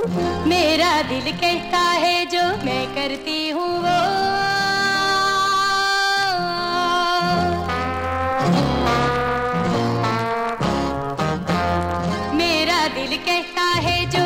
मेरा दिल कहता है जो मैं करती हूँ वो। मेरा दिल कहता है जो